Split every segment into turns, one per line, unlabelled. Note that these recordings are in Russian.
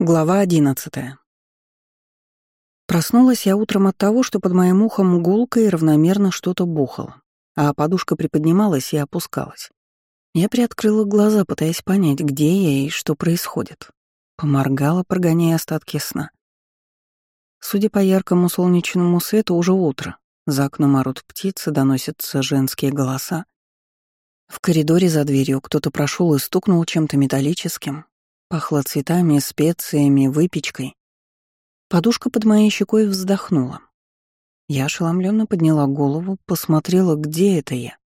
Глава одиннадцатая. Проснулась я утром от того, что под моим ухом гулко и равномерно что-то бухало, а подушка приподнималась и опускалась. Я приоткрыла глаза, пытаясь понять, где я и что происходит. Поморгала, прогоняя остатки сна. Судя по яркому солнечному свету, уже утро. За окном орут птицы, доносятся женские голоса. В коридоре за дверью кто-то прошел и стукнул чем-то металлическим, Пахло цветами, специями, выпечкой. Подушка под моей щекой вздохнула. Я ошеломленно подняла голову, посмотрела, где это я.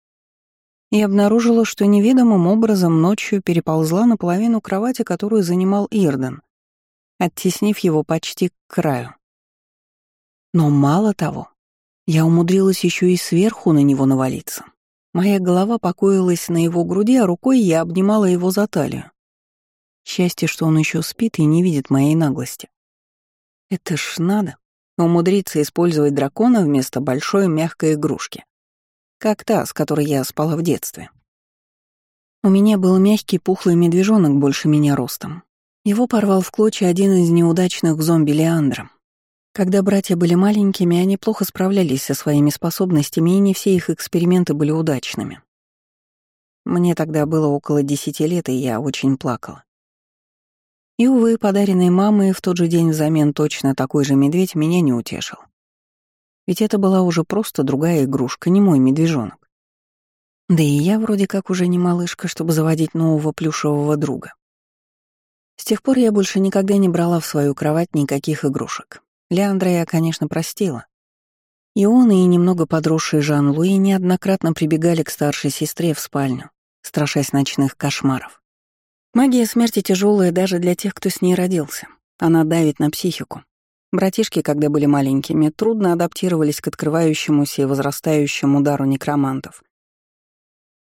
И обнаружила, что неведомым образом ночью переползла на половину кровати, которую занимал Ирден, оттеснив его почти к краю. Но мало того, я умудрилась еще и сверху на него навалиться. Моя голова покоилась на его груди, а рукой я обнимала его за талию. Счастье, что он еще спит и не видит моей наглости. Это ж надо умудриться использовать дракона вместо большой мягкой игрушки. Как та, с которой я спала в детстве. У меня был мягкий пухлый медвежонок больше меня ростом. Его порвал в клочья один из неудачных зомби Леандра. Когда братья были маленькими, они плохо справлялись со своими способностями, и не все их эксперименты были удачными. Мне тогда было около десяти лет, и я очень плакала. И, увы, подаренный мамой в тот же день взамен точно такой же медведь меня не утешил. Ведь это была уже просто другая игрушка, не мой медвежонок. Да и я вроде как уже не малышка, чтобы заводить нового плюшевого друга. С тех пор я больше никогда не брала в свою кровать никаких игрушек. Леандра я, конечно, простила. И он, и немного подросший Жан-Луи неоднократно прибегали к старшей сестре в спальню, страшась ночных кошмаров. Магия смерти тяжелая даже для тех, кто с ней родился. Она давит на психику. Братишки, когда были маленькими, трудно адаптировались к открывающемуся и возрастающему удару некромантов.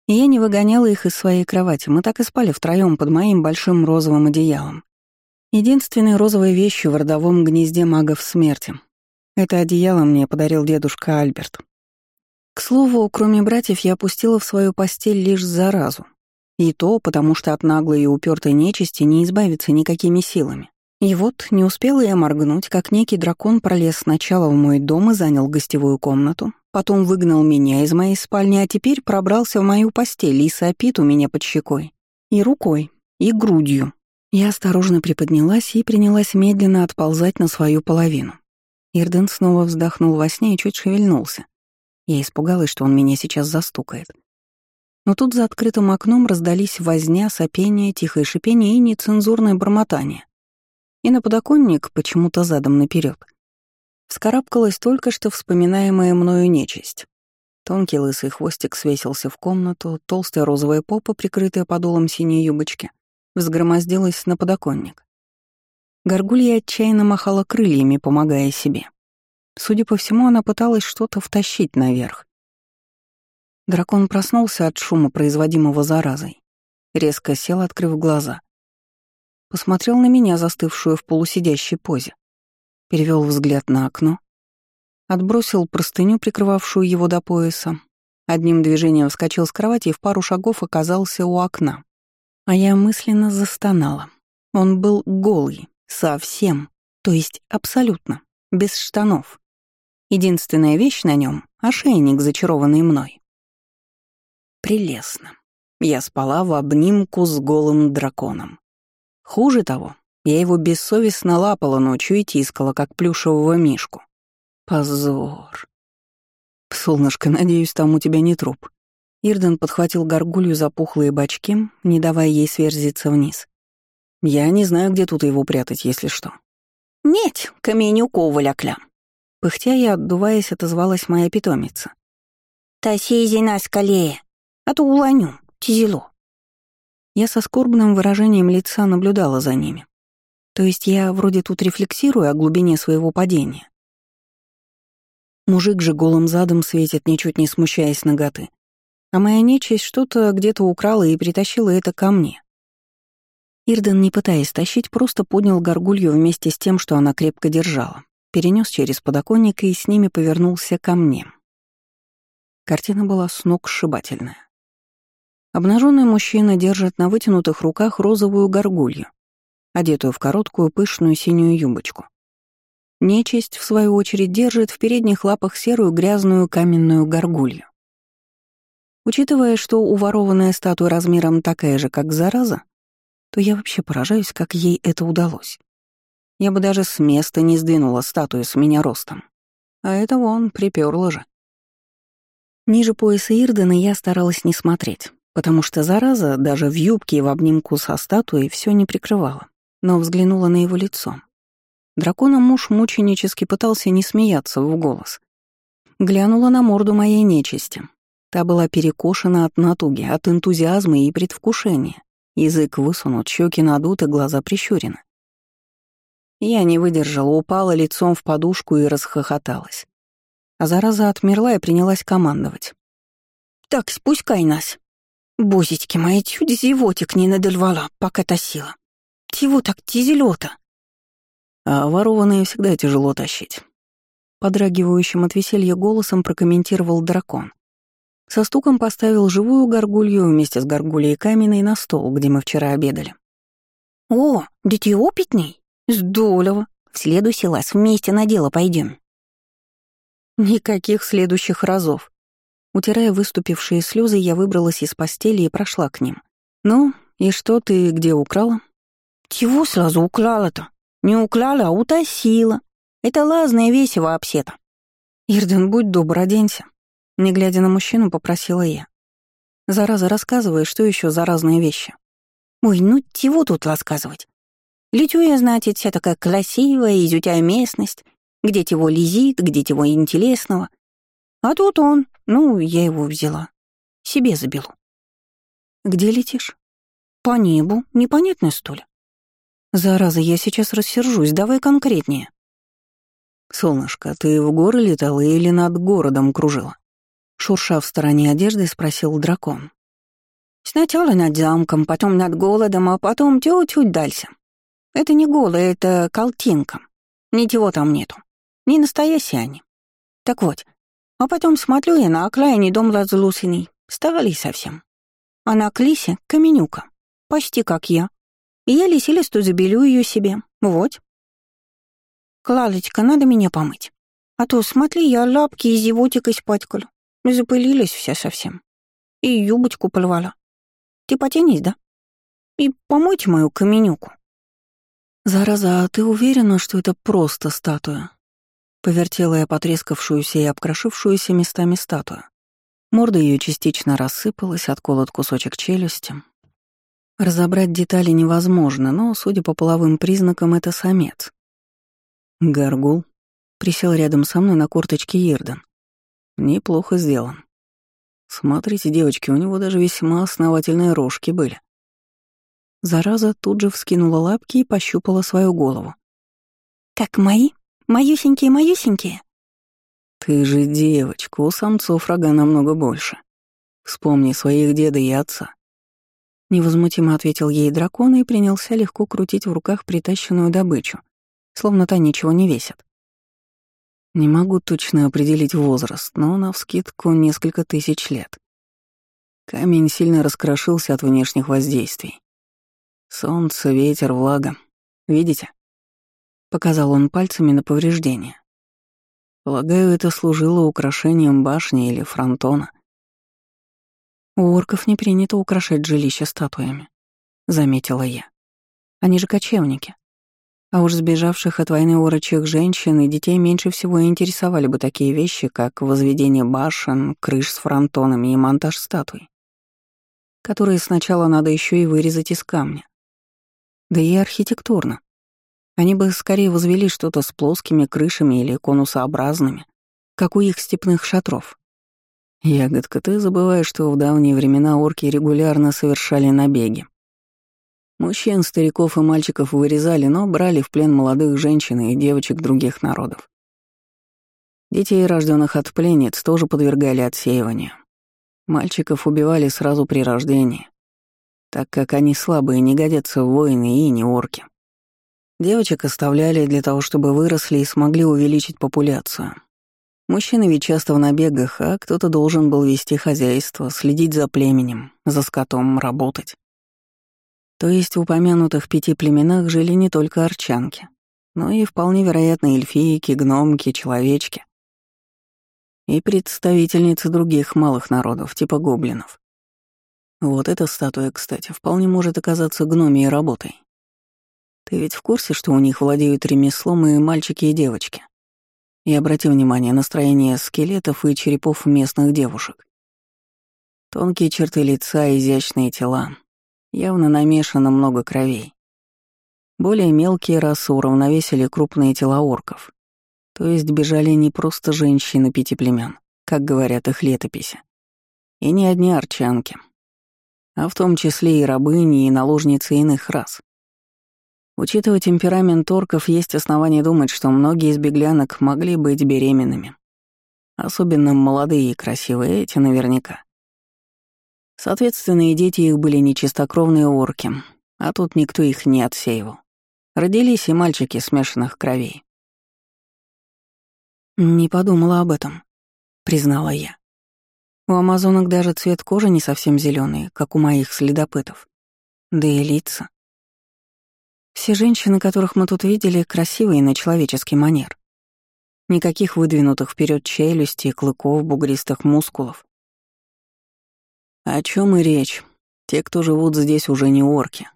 И я не выгоняла их из своей кровати, мы так и спали втроем под моим большим розовым одеялом. Единственной розовой вещью в родовом гнезде магов смерти. Это одеяло мне подарил дедушка Альберт. К слову, кроме братьев, я опустила в свою постель лишь заразу, и то потому, что от наглой и упертой нечисти не избавиться никакими силами. И вот не успела я моргнуть, как некий дракон пролез сначала в мой дом и занял гостевую комнату, потом выгнал меня из моей спальни, а теперь пробрался в мою постель и сопит у меня под щекой. И рукой, и грудью. Я осторожно приподнялась и принялась медленно отползать на свою половину. Ирден снова вздохнул во сне и чуть шевельнулся. Я испугалась, что он меня сейчас застукает. Но тут за открытым окном раздались возня, сопение, тихое шипение и нецензурное бормотание. И на подоконник, почему-то задом наперед, вскарабкалась только что вспоминаемая мною нечисть. Тонкий лысый хвостик свесился в комнату, толстая розовая попа, прикрытая подолом синей юбочки, взгромоздилась на подоконник. Горгулья отчаянно махала крыльями, помогая себе. Судя по всему, она пыталась что-то втащить наверх. Дракон проснулся от шума, производимого заразой. Резко сел, открыв глаза. Посмотрел на меня, застывшую в полусидящей позе. Перевел взгляд на окно. Отбросил простыню, прикрывавшую его до пояса. Одним движением вскочил с кровати и в пару шагов оказался у окна. А я мысленно застонала. Он был голый, совсем, то есть абсолютно, без штанов. Единственная вещь на нем — ошейник, зачарованный мной. Прелестно. Я спала в обнимку с голым драконом. Хуже того, я его бессовестно лапала ночью и тискала, как плюшевого мишку. Позор. Солнышко, надеюсь, там у тебя не труп. Ирден подхватил горгулью за пухлые бочки, не давая ей сверзиться вниз. Я не знаю, где тут его прятать, если что. «Нет, каменюку валякля». Пыхтя и отдуваясь, отозвалась моя питомица. «Тасей на скалее, а то уланю, тяжело». Я со скорбным выражением лица наблюдала за ними. То есть я вроде тут рефлексирую о глубине своего падения. Мужик же голым задом светит, ничуть не смущаясь ноготы. А моя нечисть что-то где-то украла и притащила это ко мне. Ирден, не пытаясь тащить, просто поднял горгулью вместе с тем, что она крепко держала, перенес через подоконник и с ними повернулся ко мне. Картина была сногсшибательная. Обнаженный мужчина держит на вытянутых руках розовую горгулью. одетую в короткую пышную синюю юбочку. Нечисть, в свою очередь, держит в передних лапах серую грязную каменную горгулью. Учитывая, что уворованная статуя размером такая же, как зараза, то я вообще поражаюсь, как ей это удалось. Я бы даже с места не сдвинула статую с меня ростом. А это вон, припёрло же. Ниже пояса Ирдена я старалась не смотреть, потому что зараза даже в юбке и в обнимку со статуей все не прикрывала, но взглянула на его лицо. Дракона муж мученически пытался не смеяться в голос. Глянула на морду моей нечисти. Та была перекошена от натуги, от энтузиазма и предвкушения. Язык высунут, щеки надуты, глаза прищурены. Я не выдержала, упала лицом в подушку и расхохоталась. А зараза отмерла и принялась командовать. «Так, спускай нас. Бозитьки мои, чуть зевотик не надольвала, пока тащила. Чего так тизелёта?» А ворованные всегда тяжело тащить. Подрагивающим от веселья голосом прокомментировал дракон. Со стуком поставил живую горгулью вместе с горгульей каменной на стол, где мы вчера обедали.
«О, да ты опытный? Здорово. В следующий раз вместе на дело пойдем.
Никаких следующих разов. Утирая выступившие слезы, я выбралась из постели и прошла к ним. «Ну, и что ты где украла?»
«Чего сразу украла-то? Не украла, а утащила. Это лазная вещь вообще-то.
Ирден, будь добр, оденься. Не глядя на мужчину, попросила я. Зараза, рассказывай, что еще за разные вещи.
Ой, ну чего тут рассказывать? Летю я, значит, вся такая красивая, изучаю местность, где его лизит, где его интересного. А тут он, ну, я его взяла. Себе заберу.
Где летишь?
По небу, непонятно, что ли?
«Зараза, я сейчас рассержусь, давай конкретнее». «Солнышко, ты в горы летала или над городом кружила?» Шурша в стороне одежды, спросил дракон.
«Сначала над замком, потом над голодом, а потом чуть-чуть дальше. Это не голый, это калтинка. Ничего там нету. Не настоящие они. Так вот, а потом смотрю я на окраине дом разлусенный, старали совсем. А на клисе — каменюка, почти как я. И я лисилисту забелю ее себе. Вот. Клалочка, надо меня помыть. А то, смотри, я лапки и зевотик испачкала. Запылились все совсем. И юбочку порвала. Ты потянись, да? И помойте мою каменюку.
Зараза, а ты уверена, что это просто статуя? Повертела я потрескавшуюся и обкрошившуюся местами статую. Морда ее частично рассыпалась, отколот кусочек челюсти, Разобрать детали невозможно, но, судя по половым признакам, это самец. Гаргул присел рядом со мной на корточке Ердан. Неплохо сделан. Смотрите, девочки, у него даже весьма основательные рожки были. Зараза тут же вскинула лапки и пощупала свою голову.
«Как мои? Моюсенькие-моюсенькие?»
«Ты же девочка, у самцов рога намного больше. Вспомни своих деда и отца. Невозмутимо ответил ей дракон и принялся легко крутить в руках притащенную добычу, словно та ничего не весит. Не могу точно определить возраст, но навскидку несколько тысяч лет. Камень сильно раскрошился от внешних воздействий. Солнце, ветер, влага. Видите? Показал он пальцами на повреждение. Полагаю, это служило украшением башни или фронтона. У орков не принято украшать жилище статуями, заметила я. Они же кочевники. А уж сбежавших от войны орочих женщин и детей меньше всего интересовали бы такие вещи, как возведение башен, крыш с фронтонами и монтаж статуй, которые сначала надо еще и вырезать из камня. Да и архитектурно. Они бы скорее возвели что-то с плоскими крышами или конусообразными, как у их степных шатров. «Ягодка, ты забываешь, что в давние времена орки регулярно совершали набеги. Мужчин, стариков и мальчиков вырезали, но брали в плен молодых женщин и девочек других народов. Детей, рожденных от пленниц, тоже подвергали отсеиванию. Мальчиков убивали сразу при рождении, так как они слабые, не годятся в воины и не орки. Девочек оставляли для того, чтобы выросли и смогли увеличить популяцию. Мужчины ведь часто в набегах, а кто-то должен был вести хозяйство, следить за племенем, за скотом, работать. То есть в упомянутых пяти племенах жили не только арчанки, но и вполне вероятно эльфийки, гномки, человечки. И представительницы других малых народов, типа гоблинов. Вот эта статуя, кстати, вполне может оказаться гномией работой. Ты ведь в курсе, что у них владеют ремеслом и мальчики, и девочки? И обрати внимание на строение скелетов и черепов местных девушек. Тонкие черты лица, изящные тела. Явно намешано много кровей. Более мелкие расы уравновесили крупные тела орков. То есть бежали не просто женщины пяти племен, как говорят их летописи. И не одни арчанки, а в том числе и рабыни, и наложницы иных рас. Учитывая темперамент орков, есть основания думать, что многие из беглянок могли быть беременными. Особенно молодые и красивые, эти наверняка. Соответственно, и дети их были нечистокровные орки, а тут никто их не отсеивал. Родились и мальчики смешанных кровей. «Не подумала об этом», — признала я. У амазонок даже цвет кожи не совсем зеленый, как у моих следопытов. Да и лица. Все женщины, которых мы тут видели, красивые на человеческий манер. Никаких выдвинутых вперед челюстей, клыков, бугристых мускулов. О чем и речь? Те, кто живут здесь, уже не орки,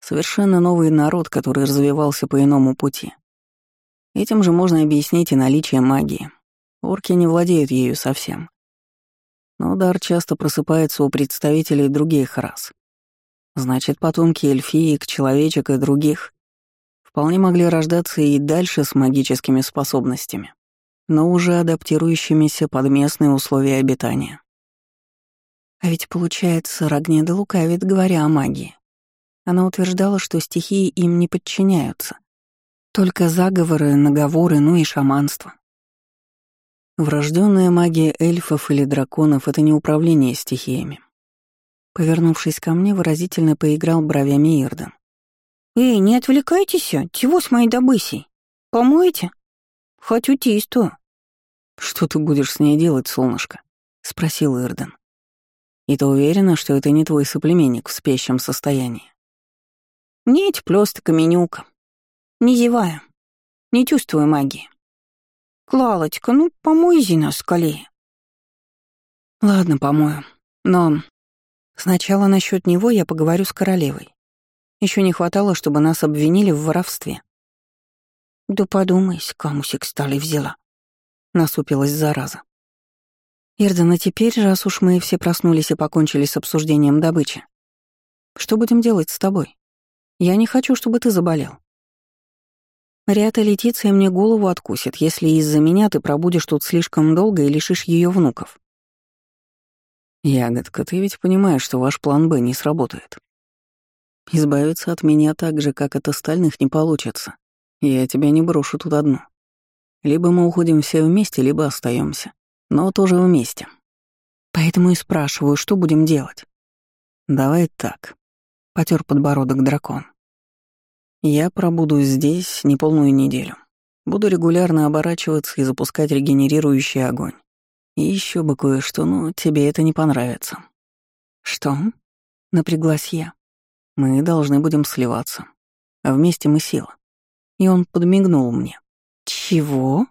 Совершенно новый народ, который развивался по иному пути. Этим же можно объяснить и наличие магии. Орки не владеют ею совсем. Но дар часто просыпается у представителей других рас. Значит, потомки эльфиек, человечек и других вполне могли рождаться и дальше с магическими способностями, но уже адаптирующимися под местные условия обитания. А ведь, получается, Рогнеда лукавит, говоря о магии. Она утверждала, что стихии им не подчиняются. Только заговоры, наговоры, ну и шаманство. Врожденная магия эльфов или драконов — это не управление стихиями. Повернувшись ко мне, выразительно поиграл бровями Ирден.
«Эй, не отвлекайтесь, чего с моей добысей? Помоете? Хочу тисту».
«Что ты будешь с ней делать, солнышко?» — спросил Ирден. «И ты уверена, что это не твой соплеменник в спящем состоянии?»
Нить просто каменюка. Не зеваю. Не чувствую магии. Клалочка, ну, помойзи нас скалее.
Ладно, помою. Но сначала насчет него я поговорю с королевой. Еще не хватало, чтобы нас обвинили в воровстве.
Да подумай, с камусик стали взяла.
Насупилась зараза. Ирдена, теперь, раз уж мы все проснулись и покончили с обсуждением добычи, что будем делать с тобой? Я не хочу, чтобы ты заболел. Риата Летиция мне голову откусит, если из-за меня ты пробудешь тут слишком долго и лишишь ее внуков. Ягодка, ты ведь понимаешь, что ваш план «Б» не сработает. Избавиться от меня так же, как от остальных, не получится. Я тебя не брошу тут одну. Либо мы уходим все вместе, либо остаемся, но тоже вместе. Поэтому и спрашиваю, что будем делать. Давай так. Потер подбородок дракон. Я пробуду здесь неполную неделю. Буду регулярно оборачиваться и запускать регенерирующий огонь. И еще бы кое-что, но тебе это не понравится. Что? Напряглась я. Мы должны будем сливаться. А вместе мы сила. И он подмигнул мне. Чего?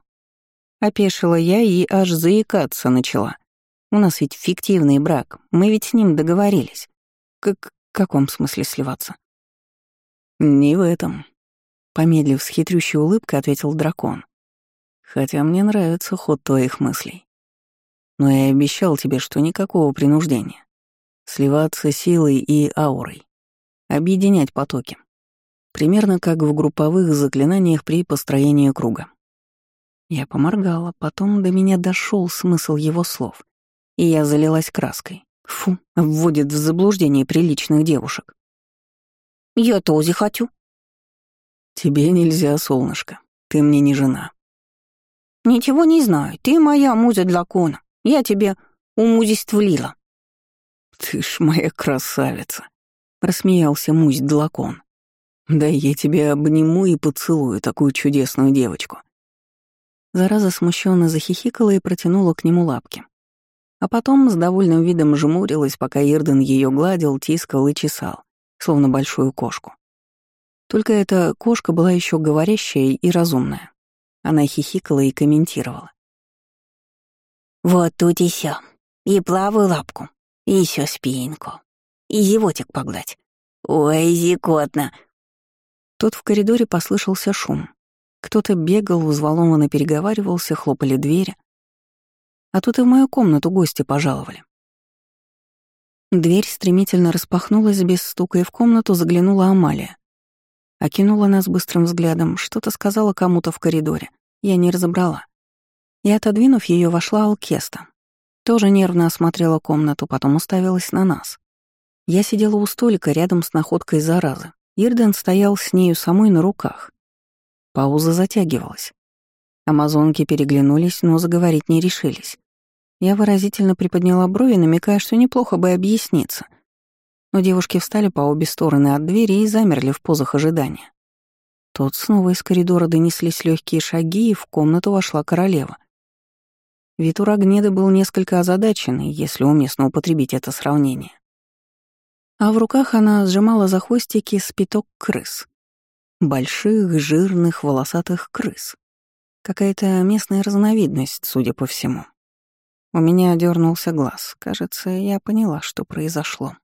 Опешила я и аж заикаться начала. У нас ведь фиктивный брак, мы ведь с ним договорились. Как в каком смысле сливаться? Не в этом. Помедлив с хитрющей улыбкой, ответил дракон. Хотя мне нравится ход твоих мыслей. Но я обещал тебе, что никакого принуждения. Сливаться силой и аурой. Объединять потоки. Примерно как в групповых заклинаниях при построении круга. Я поморгала, потом до меня дошел смысл его слов, и я залилась краской. Фу, вводит в заблуждение приличных девушек.
Я тоже хочу.
Тебе нельзя, солнышко. Ты мне не жена.
Ничего не знаю. Ты моя муза для кона. Я тебе умузествлила.
Ты ж моя красавица. Рассмеялся мусь Длакон. Да я тебя обниму и поцелую, такую чудесную девочку. Зараза смущенно захихикала и протянула к нему лапки. А потом с довольным видом жмурилась, пока Ирден ее гладил, тискал и чесал, словно большую кошку. Только эта кошка была еще говорящая и разумная. Она хихикала и комментировала.
«Вот тут и сё. И плаваю лапку, и еще спинку, и животик погладь. Ой, зикотно!»
Тут в коридоре послышался шум. Кто-то бегал, взволнованно переговаривался, хлопали двери. А тут и в мою комнату гости пожаловали. Дверь стремительно распахнулась без стука, и в комнату заглянула Амалия. Окинула нас быстрым взглядом, что-то сказала кому-то в коридоре. Я не разобрала. И, отодвинув ее, вошла Алкеста. Тоже нервно осмотрела комнату, потом уставилась на нас. Я сидела у столика рядом с находкой заразы. Ирден стоял с нею самой на руках. Пауза затягивалась. Амазонки переглянулись, но заговорить не решились. Я выразительно приподняла брови, намекая, что неплохо бы объясниться — но девушки встали по обе стороны от двери и замерли в позах ожидания. Тут снова из коридора донеслись легкие шаги, и в комнату вошла королева. Вид у Рогнеды был несколько озадаченный, если уместно употребить это сравнение. А в руках она сжимала за хвостики спиток крыс. Больших, жирных, волосатых крыс. Какая-то местная разновидность, судя по всему. У меня дернулся глаз. Кажется, я поняла, что произошло.